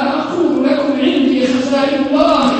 أقول لكم عندي خزائن الله.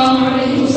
الله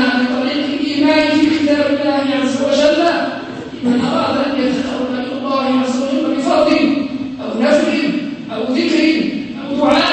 عن طريق الإيمان في كتاب الله عز وجل من أراد أن يتقرب إلى الله عز أو نفع أو ذكر أو دعاء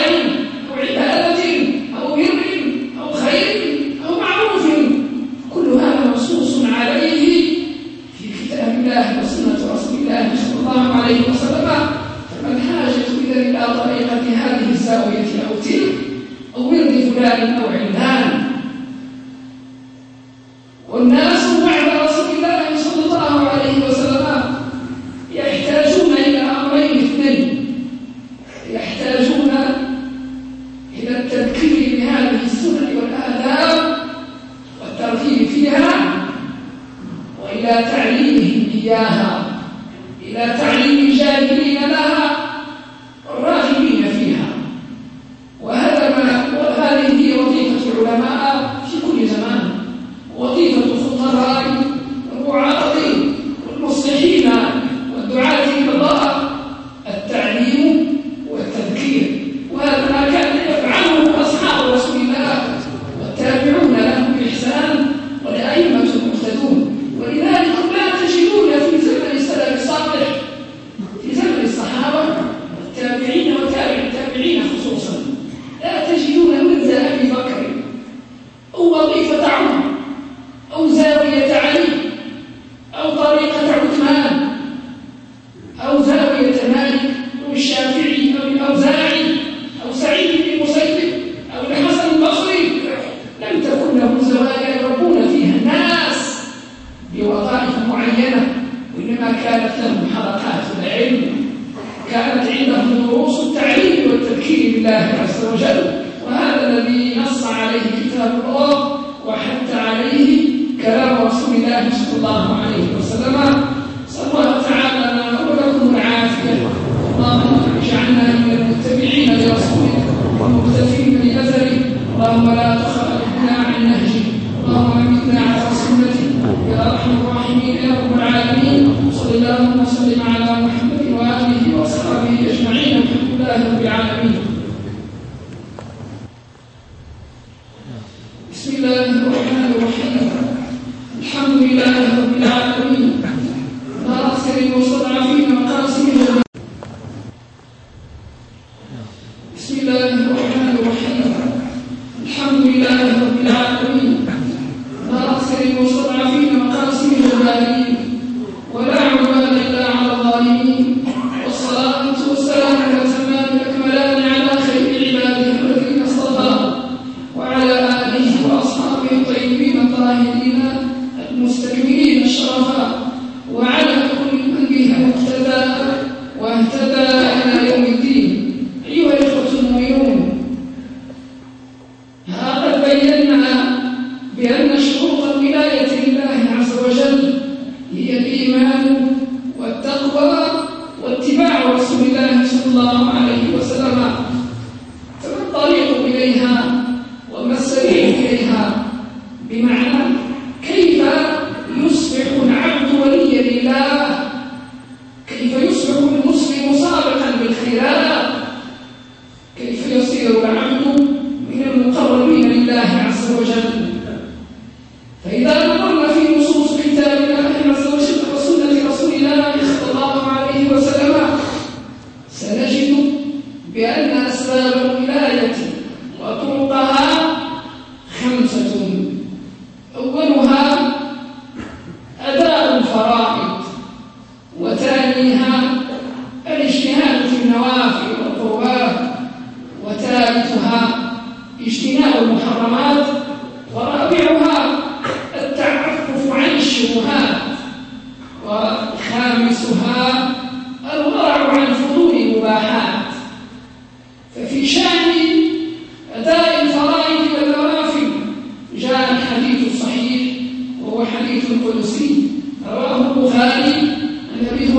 الحمد لله رب العالمين وصلى الله وسلم على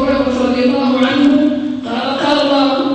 هريره رضي الله عنه قال قال الله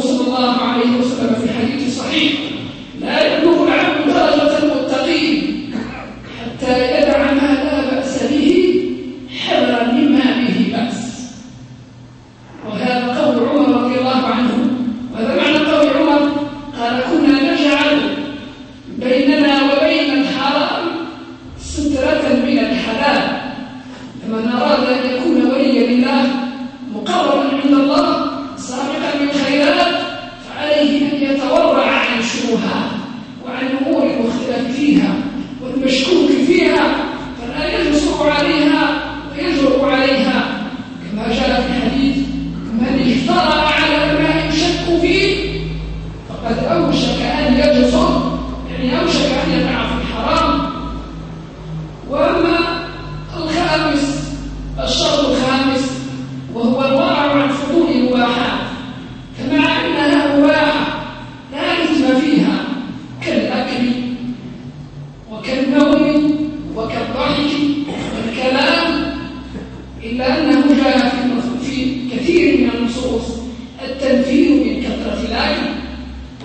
صلى الله عليه وسلم في حديث صحيح. إلا أنه جاء في كثير من النصوص. التنفير من كثرة الأكل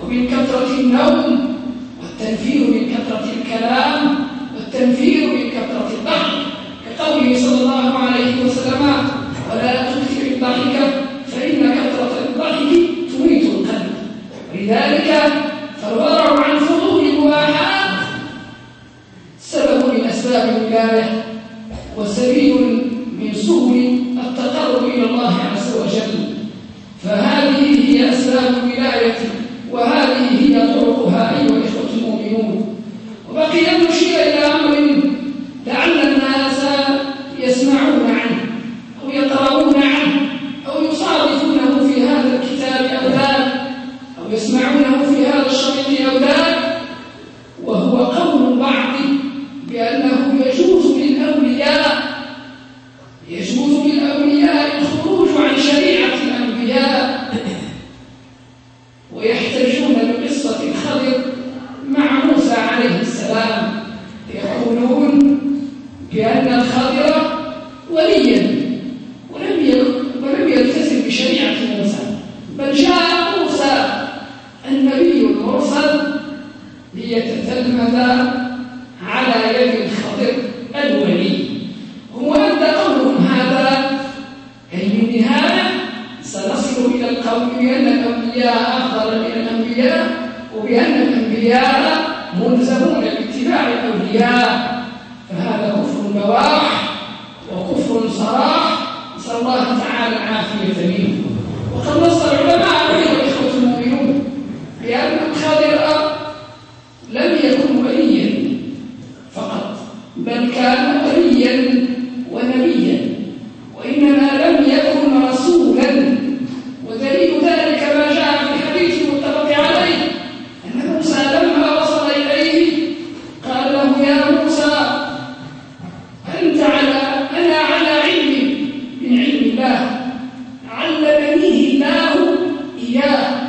ومن كثرة النوم والتنفير من كثرة الكلام والتنفير من كثرة الضحك. كقوله صلى الله عليه وسلم ولا تكثر الضحك فإن كثرة الضحك تميت القلب. ولذلك Yeah.